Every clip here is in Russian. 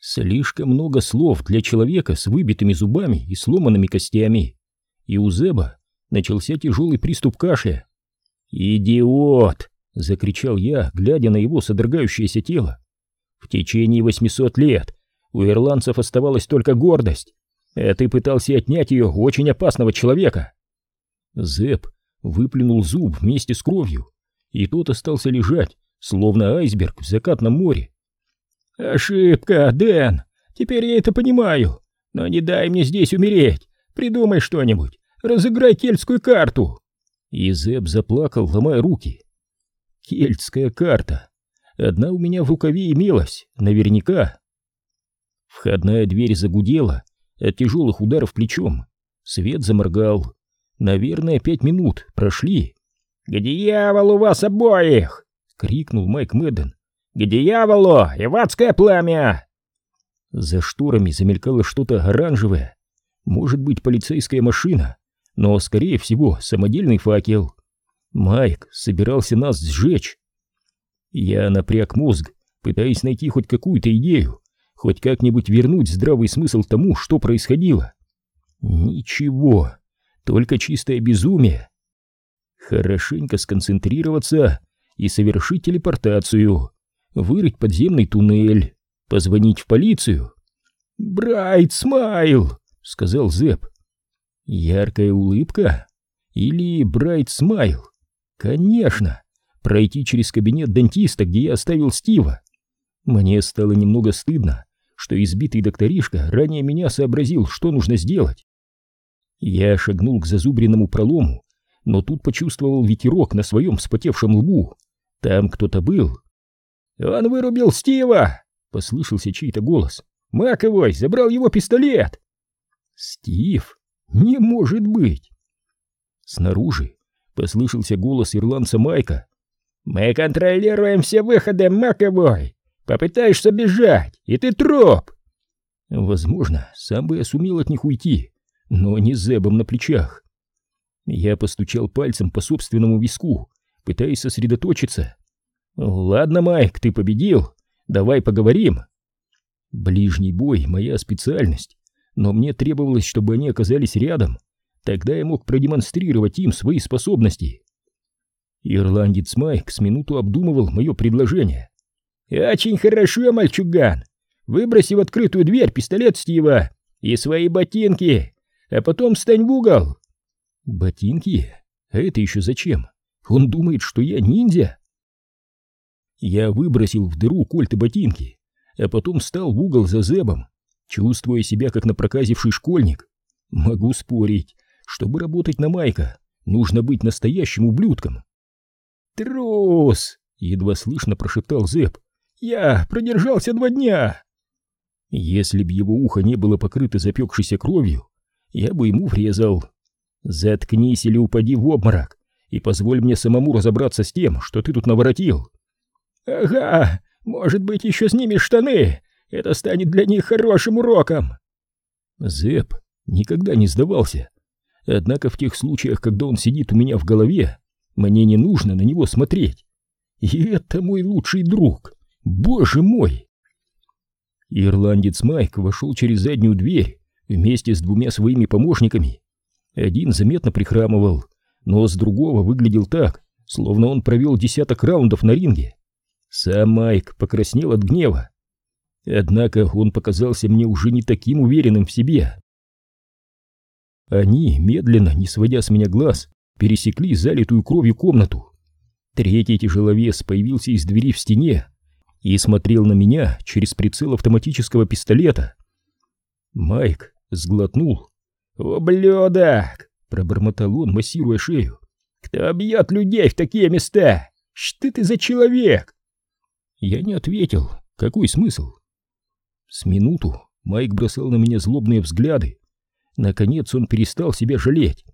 Слишком много слов для человека с выбитыми зубами и сломанными костями. И у Зеба начался тяжелый приступ кашля. «Идиот!» — закричал я, глядя на его содрогающееся тело. «В течение 800 лет у ирландцев оставалась только гордость, а ты пытался отнять ее у очень опасного человека!» Зеб выплюнул зуб вместе с кровью, и тот остался лежать, словно айсберг в закатном море. «Ошибка, Дэн! Теперь я это понимаю! Но не дай мне здесь умереть! Придумай что-нибудь! Разыграй кельтскую карту!» И Зеб заплакал, ломая руки. «Кельтская карта! Одна у меня в рукаве имелась, наверняка!» Входная дверь загудела от тяжелых ударов плечом. Свет заморгал. Наверное, пять минут прошли. «К дьяволу вас обоих!» — крикнул Майк Мэдден. «К дьяволу! И в адское пламя!» За шторами замелькало что-то оранжевое. Может быть, полицейская машина, но, скорее всего, самодельный факел. Майк собирался нас сжечь. Я напряг мозг, пытаясь найти хоть какую-то идею, хоть как-нибудь вернуть здравый смысл тому, что происходило. Ничего, только чистое безумие. Хорошенько сконцентрироваться и совершить телепортацию, вырыть подземный туннель, позвонить в полицию. «Брайт Смайл!» — сказал Зэп. Яркая улыбка? Или Брайт Смайл? Конечно! Пройти через кабинет дантиста, где я оставил Стива. Мне стало немного стыдно, что избитый докторишка ранее меня сообразил, что нужно сделать. Я шагнул к зазубренному пролому, но тут почувствовал ветерок на своем вспотевшем лбу. Там кто-то был. «Он вырубил Стива!» — послышался чей-то голос. «Маковой забрал его пистолет!» «Стив? Не может быть!» Снаружи послышался голос ирландца Майка. «Мы контролируем все выходы, Маковой! Попытаешься бежать, и ты троп!» Возможно, сам бы я сумел от них уйти, но не с зебом на плечах. Я постучал пальцем по собственному виску, пытаясь сосредоточиться. «Ладно, Майк, ты победил. Давай поговорим». Ближний бой — моя специальность, но мне требовалось, чтобы они оказались рядом. Тогда я мог продемонстрировать им свои способности. Ирландец Майк с минуту обдумывал мое предложение. «Очень хорошо, мальчуган. Выброси в открытую дверь пистолет Стива и свои ботинки а потом встань в угол. Ботинки? А это еще зачем? Он думает, что я ниндзя? Я выбросил в дыру кольт и ботинки, а потом встал в угол за Зебом, чувствуя себя как напроказивший школьник. Могу спорить, чтобы работать на Майка, нужно быть настоящим ублюдком. «Трус!» — едва слышно прошептал Зеб. «Я продержался два дня!» Если б его ухо не было покрыто запекшейся кровью, я бы ему врезал. Заткнись или упади в обморок и позволь мне самому разобраться с тем, что ты тут наворотил. Ага, может быть, еще снимешь штаны. Это станет для них хорошим уроком. Зэп никогда не сдавался. Однако в тех случаях, когда он сидит у меня в голове, мне не нужно на него смотреть. И это мой лучший друг. Боже мой! Ирландец Майк вошел через заднюю дверь вместе с двумя своими помощниками. Один заметно прихрамывал, но с другого выглядел так, словно он провел десяток раундов на ринге. Сам Майк покраснел от гнева. Однако он показался мне уже не таким уверенным в себе. Они, медленно, не сводя с меня глаз, пересекли залитую кровью комнату. Третий тяжеловес появился из двери в стене и смотрел на меня через прицел автоматического пистолета. Майк сглотнул. «Ублюдок!» — пробормотал он, массируя шею. «Кто бьет людей в такие места? Что ты за человек?» Я не ответил. Какой смысл? С минуту Майк бросал на меня злобные взгляды. Наконец он перестал себя жалеть.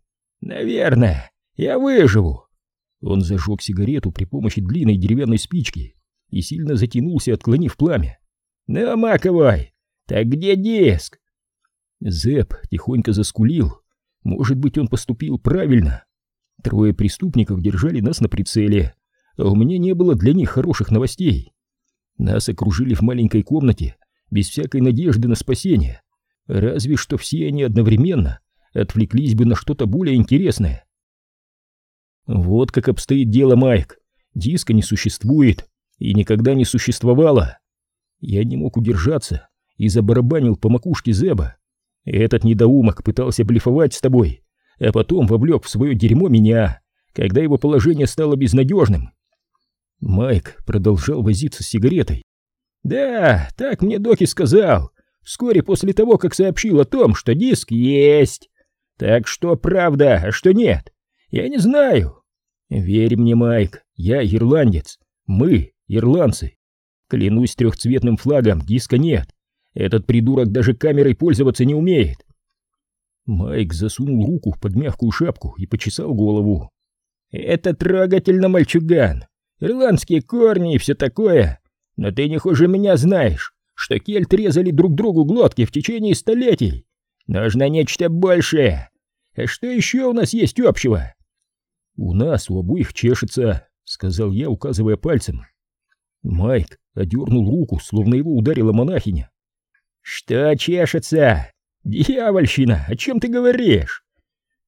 «Наверное, я выживу!» Он зажег сигарету при помощи длинной деревянной спички и сильно затянулся, отклонив пламя. «Ну, Маковой, так где диск?» Зэп тихонько заскулил. Может быть, он поступил правильно. Трое преступников держали нас на прицеле, а у меня не было для них хороших новостей. Нас окружили в маленькой комнате, без всякой надежды на спасение. Разве что все они одновременно отвлеклись бы на что-то более интересное. Вот как обстоит дело, Майк. Диска не существует и никогда не существовало. Я не мог удержаться и забарабанил по макушке Зеба. Этот недоумок пытался блефовать с тобой, а потом вовлек в свое дерьмо меня, когда его положение стало безнадежным. Майк продолжал возиться с сигаретой. «Да, так мне Доки сказал, вскоре после того, как сообщил о том, что диск есть. Так что правда, а что нет, я не знаю. Верь мне, Майк, я ирландец, мы ирландцы. Клянусь трехцветным флагом, диска нет. Этот придурок даже камерой пользоваться не умеет. Майк засунул руку под мягкую шапку и почесал голову. «Это трогательно, мальчуган. Ирландские корни и все такое. Но ты не хуже меня знаешь, что кельт резали друг другу глотки в течение столетий. Нужно нечто большее. А что еще у нас есть общего?» «У нас у обоих чешется», — сказал я, указывая пальцем. Майк одернул руку, словно его ударила монахиня. «Что чешется? Дьявольщина! О чем ты говоришь?»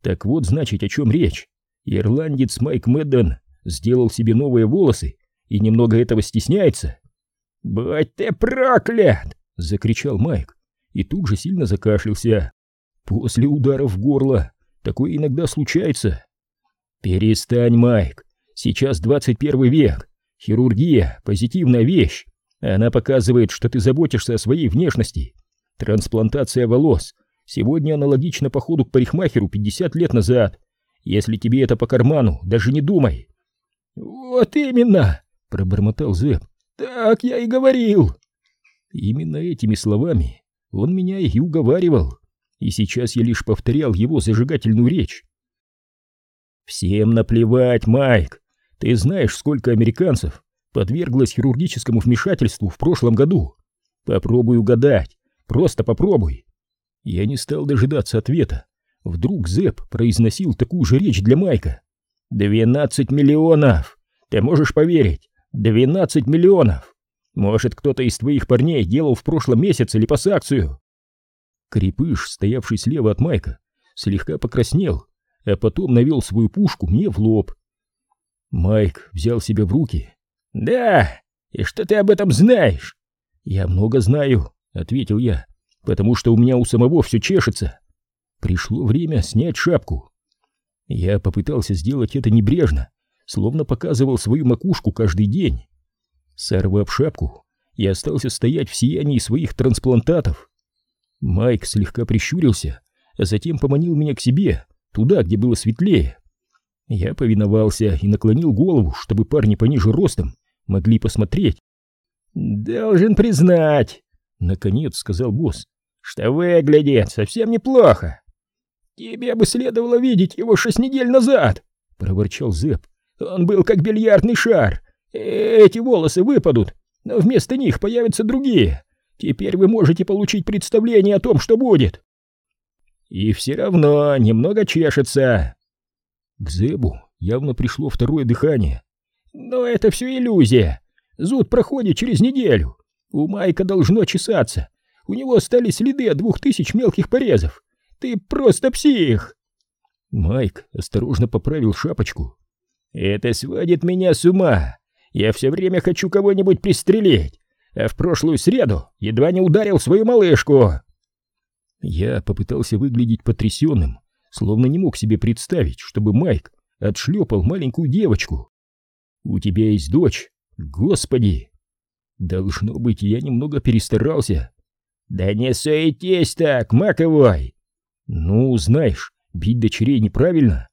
«Так вот, значит, о чем речь. Ирландец Майк Мэдден сделал себе новые волосы и немного этого стесняется». «Будь ты проклят!» — закричал Майк и тут же сильно закашлялся. После ударов в горло такое иногда случается. «Перестань, Майк, сейчас 21 век, хирургия — позитивная вещь, она показывает, что ты заботишься о своей внешности. Трансплантация волос сегодня аналогична походу к парикмахеру 50 лет назад. Если тебе это по карману, даже не думай. Вот именно, пробормотал Зэп. Так я и говорил. Именно этими словами он меня и уговаривал. И сейчас я лишь повторял его зажигательную речь. Всем наплевать, Майк. Ты знаешь, сколько американцев подверглась хирургическому вмешательству в прошлом году. Попробуй угадать, просто попробуй. Я не стал дожидаться ответа. Вдруг Зэп произносил такую же речь для Майка. «Двенадцать миллионов! Ты можешь поверить? Двенадцать миллионов! Может, кто-то из твоих парней делал в прошлом месяце липосакцию?» Крепыш, стоявший слева от Майка, слегка покраснел, а потом навел свою пушку мне в лоб. Майк взял себя в руки «Да, и что ты об этом знаешь?» «Я много знаю», — ответил я, «потому что у меня у самого все чешется». Пришло время снять шапку. Я попытался сделать это небрежно, словно показывал свою макушку каждый день. Сорвав шапку, я остался стоять в сиянии своих трансплантатов. Майк слегка прищурился, а затем поманил меня к себе, туда, где было светлее. Я повиновался и наклонил голову, чтобы парни пониже ростом могли посмотреть. «Должен признать», — наконец сказал босс, — «что выглядит совсем неплохо». «Тебе бы следовало видеть его шесть недель назад», — проворчал Зэп. «Он был как бильярдный шар. Эти волосы выпадут, но вместо них появятся другие. Теперь вы можете получить представление о том, что будет». «И все равно немного чешется». К Зебу явно пришло второе дыхание. Но это все иллюзия. Зуд проходит через неделю. У Майка должно чесаться. У него стали следы от двух тысяч мелких порезов. Ты просто псих. Майк осторожно поправил шапочку. Это сводит меня с ума. Я все время хочу кого-нибудь пристрелить. А в прошлую среду едва не ударил свою малышку. Я попытался выглядеть потрясенным, словно не мог себе представить, чтобы Майк отшлепал маленькую девочку. У тебя есть дочь? Господи! Должно быть, я немного перестарался. Да не суетись так, Маковой! Ну, знаешь, бить дочерей неправильно.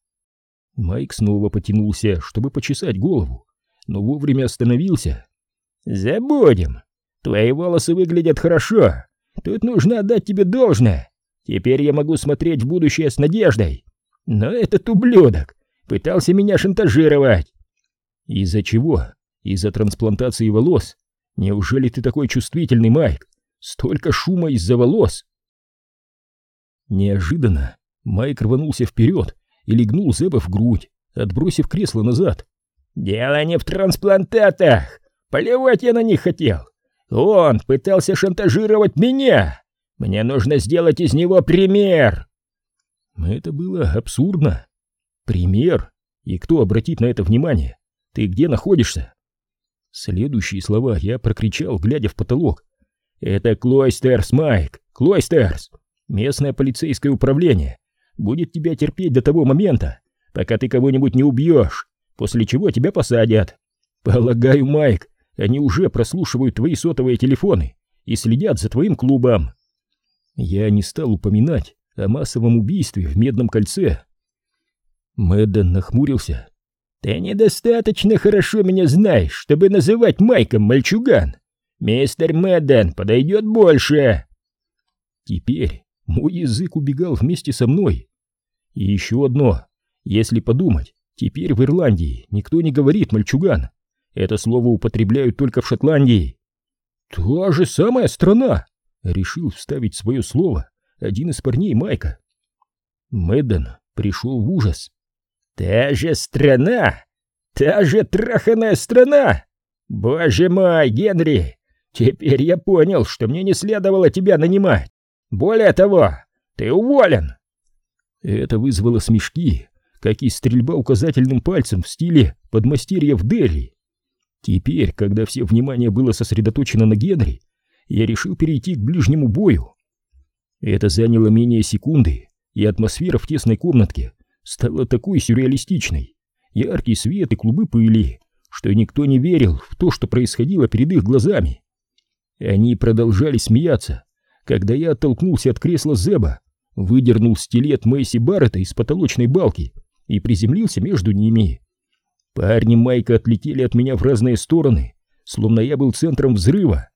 Майк снова потянулся, чтобы почесать голову, но вовремя остановился. Забудем. Твои волосы выглядят хорошо. Тут нужно отдать тебе должное. Теперь я могу смотреть в будущее с надеждой. Но этот ублюдок пытался меня шантажировать. Из-за чего? Из-за трансплантации волос? Неужели ты такой чувствительный, Майк? Столько шума из-за волос! Неожиданно Майк рванулся вперед и легнул Зеба в грудь, отбросив кресло назад. «Дело не в трансплантатах! Поливать я на них хотел! Он пытался шантажировать меня! Мне нужно сделать из него пример!» Это было абсурдно. Пример? И кто обратит на это внимание? Ты где находишься? Следующие слова я прокричал, глядя в потолок. «Это Клойстерс, Майк! Клойстерс! Местное полицейское управление будет тебя терпеть до того момента, пока ты кого-нибудь не убьешь, после чего тебя посадят. Полагаю, Майк, они уже прослушивают твои сотовые телефоны и следят за твоим клубом». Я не стал упоминать о массовом убийстве в Медном кольце. Мэдден нахмурился. «Ты недостаточно хорошо меня знаешь, чтобы называть Майком мальчуган. Мистер Мэдден подойдет больше!» Теперь мой язык убегал вместе со мной. И еще одно. Если подумать, теперь в Ирландии никто не говорит «мальчуган». Это слово употребляют только в Шотландии. «Та же самая страна!» — решил вставить свое слово один из парней Майка. Мэдден пришел в ужас. «Та же страна! Та же траханная страна! Боже мой, Генри! Теперь я понял, что мне не следовало тебя нанимать. Более того, ты уволен!» Это вызвало смешки, как и стрельба указательным пальцем в стиле подмастерья в Дели. Теперь, когда все внимание было сосредоточено на Генри, я решил перейти к ближнему бою. Это заняло менее секунды, и атмосфера в тесной комнатке стала такой сюрреалистичной. Яркий свет и клубы пыли, что никто не верил в то, что происходило перед их глазами. Они продолжали смеяться, когда я оттолкнулся от кресла Зеба, выдернул стилет Мэйси Баррета из потолочной балки и приземлился между ними. Парни Майка отлетели от меня в разные стороны, словно я был центром взрыва.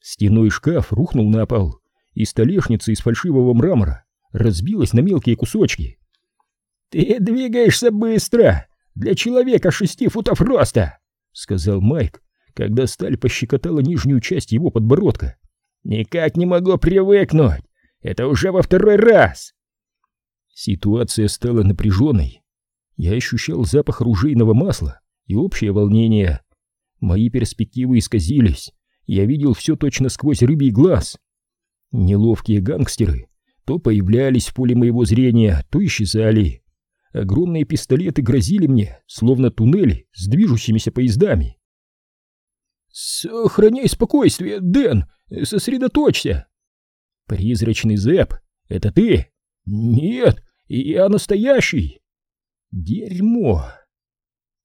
Стеной шкаф рухнул на пол, и столешница из фальшивого мрамора разбилась на мелкие кусочки. «Ты двигаешься быстро для человека шести футов роста», — сказал Майк, когда сталь пощекотала нижнюю часть его подбородка. «Никак не могу привыкнуть. Это уже во второй раз». Ситуация стала напряженной. Я ощущал запах оружейного масла и общее волнение. Мои перспективы исказились. Я видел все точно сквозь рыбий глаз. Неловкие гангстеры то появлялись в поле моего зрения, то исчезали. Огромные пистолеты грозили мне, словно туннели с движущимися поездами. «Сохраняй спокойствие, Дэн! Сосредоточься!» «Призрачный Зэп, это ты?» «Нет, я настоящий!» «Дерьмо!»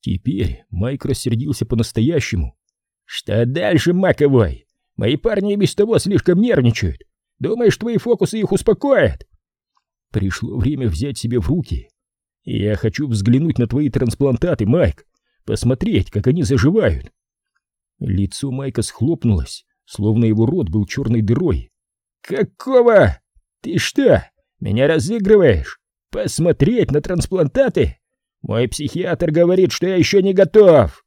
Теперь Майк рассердился по-настоящему. «Что дальше, Маковой? Мои парни и без того слишком нервничают. Думаешь, твои фокусы их успокоят?» «Пришло время взять себя в руки. Я хочу взглянуть на твои трансплантаты, Майк, посмотреть, как они заживают». Лицо Майка схлопнулось, словно его рот был черной дырой. «Какого? Ты что, меня разыгрываешь? Посмотреть на трансплантаты? Мой психиатр говорит, что я еще не готов!»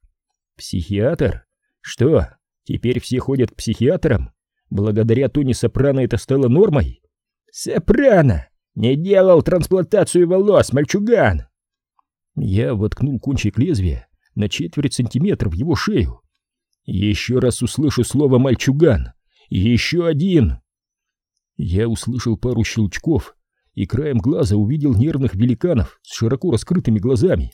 «Психиатр? Что, теперь все ходят к психиатрам?» Благодаря Тони Сопрано это стало нормой? Сопрано! Не делал трансплантацию волос, мальчуган! Я воткнул кончик лезвия на четверть сантиметра в его шею. Еще раз услышу слово «мальчуган». Еще один. Я услышал пару щелчков и краем глаза увидел нервных великанов с широко раскрытыми глазами.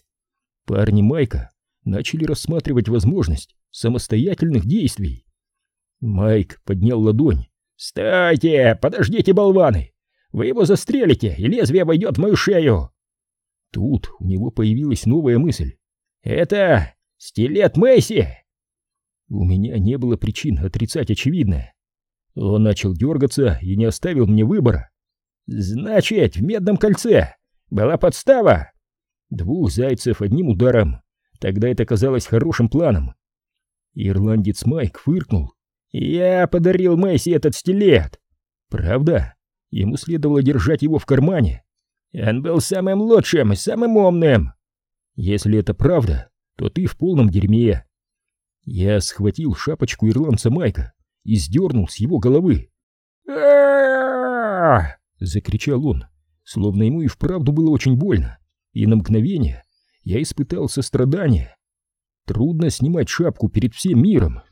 Парни Майка начали рассматривать возможность самостоятельных действий. Майк поднял ладонь. «Стойте! Подождите, болваны! Вы его застрелите, и лезвие войдет в мою шею!» Тут у него появилась новая мысль. «Это стилет Мэйси!» У меня не было причин отрицать очевидное. Он начал дергаться и не оставил мне выбора. «Значит, в медном кольце была подстава!» Двух зайцев одним ударом. Тогда это казалось хорошим планом. Ирландец Майк фыркнул «Я подарил Мэйси этот стилет!» «Правда? Ему следовало держать его в кармане. Он был самым лучшим и самым умным!» «Если это правда, то ты в полном дерьме!» Я схватил шапочку ирландца Майка и сдернул с его головы. закричал он, словно ему и вправду было очень больно, и на мгновение я испытал сострадание. Трудно снимать шапку перед всем миром,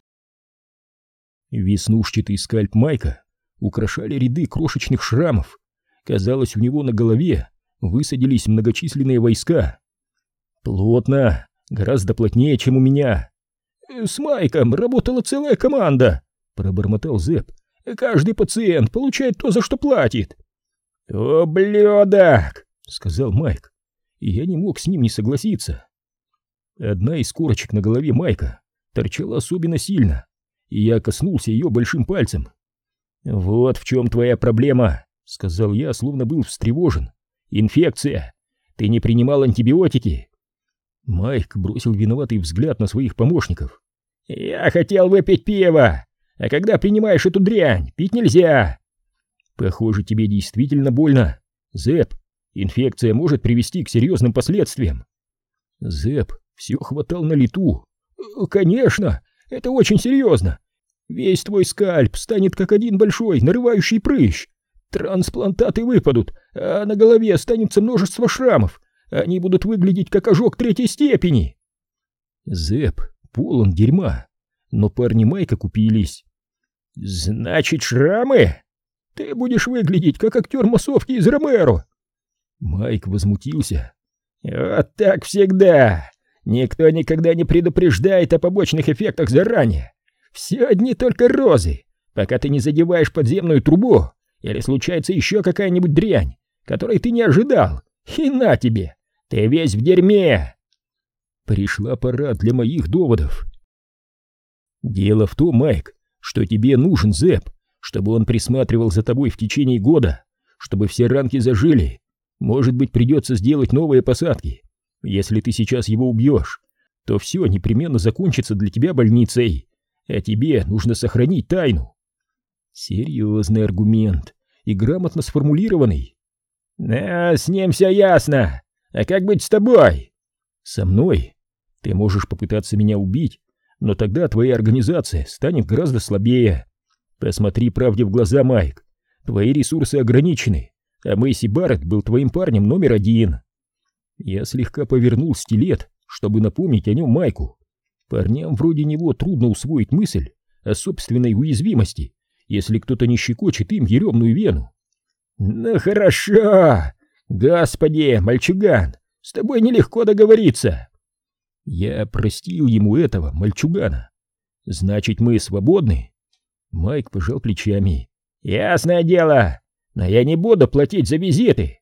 Веснушчатый скальп Майка украшали ряды крошечных шрамов. Казалось, у него на голове высадились многочисленные войска. Плотно, гораздо плотнее, чем у меня. «С Майком работала целая команда», — пробормотал Зэп. «Каждый пациент получает то, за что платит». «Ублюдок!» — сказал Майк, и я не мог с ним не согласиться. Одна из корочек на голове Майка торчала особенно сильно, и я коснулся ее большим пальцем. «Вот в чем твоя проблема», — сказал я, словно был встревожен. «Инфекция. Ты не принимал антибиотики». Майк бросил виноватый взгляд на своих помощников. «Я хотел выпить пиво, а когда принимаешь эту дрянь, пить нельзя». «Похоже, тебе действительно больно. Зэп, инфекция может привести к серьезным последствиям». Зэп все хватал на лету. «Конечно, это очень серьезно. Весь твой скальп станет как один большой нарывающий прыщ. Трансплантаты выпадут, а на голове останется множество шрамов. Они будут выглядеть как ожог третьей степени. Зэп полон дерьма, но парни Майка купились. Значит, шрамы? Ты будешь выглядеть как актер массовки из Ромеро. Майк возмутился. Вот так всегда. Никто никогда не предупреждает о побочных эффектах заранее. Все одни только розы, пока ты не задеваешь подземную трубу или случается еще какая-нибудь дрянь, которой ты не ожидал. И на тебе, ты весь в дерьме. Пришла пора для моих доводов. Дело в том, Майк, что тебе нужен Зэп, чтобы он присматривал за тобой в течение года, чтобы все ранки зажили. Может быть, придется сделать новые посадки. Если ты сейчас его убьешь, то все непременно закончится для тебя больницей а тебе нужно сохранить тайну. Серьезный аргумент и грамотно сформулированный. А, с ним все ясно. А как быть с тобой? Со мной? Ты можешь попытаться меня убить, но тогда твоя организация станет гораздо слабее. Посмотри правде в глаза, Майк. Твои ресурсы ограничены, а Мэйси Барретт был твоим парнем номер один. Я слегка повернул стилет, чтобы напомнить о нем Майку. Парням вроде него трудно усвоить мысль о собственной уязвимости, если кто-то не щекочет им еремную вену. «Ну хорошо! Господи, мальчуган, с тобой нелегко договориться!» Я простил ему этого, мальчугана. «Значит, мы свободны?» Майк пожал плечами. «Ясное дело, но я не буду платить за визиты!»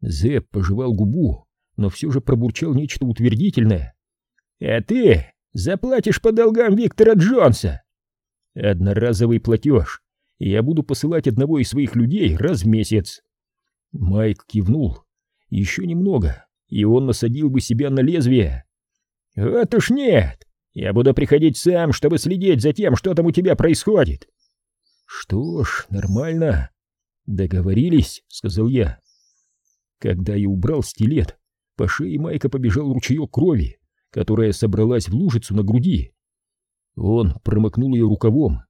Зэп пожевал губу, но все же пробурчал нечто утвердительное. «А ты Заплатишь по долгам Виктора Джонса. Одноразовый платеж. Я буду посылать одного из своих людей раз в месяц. Майк кивнул. Еще немного, и он насадил бы себя на лезвие. Вот уж нет. Я буду приходить сам, чтобы следить за тем, что там у тебя происходит. Что ж, нормально. Договорились, сказал я. Когда я убрал стилет, по шее Майка побежал ручеек крови которая собралась в лужицу на груди. Он промокнул ее рукавом.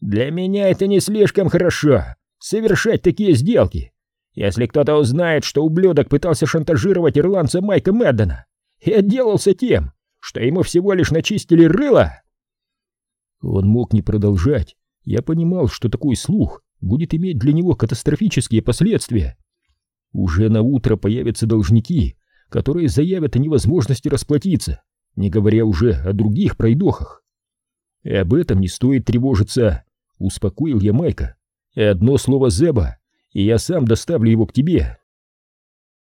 «Для меня это не слишком хорошо, совершать такие сделки. Если кто-то узнает, что ублюдок пытался шантажировать ирландца Майка Мэддена и отделался тем, что ему всего лишь начистили рыло...» Он мог не продолжать. Я понимал, что такой слух будет иметь для него катастрофические последствия. Уже на утро появятся должники, которые заявят о невозможности расплатиться, не говоря уже о других пройдохах. И об этом не стоит тревожиться, успокоил я Майка. Одно слово Зеба, и я сам доставлю его к тебе.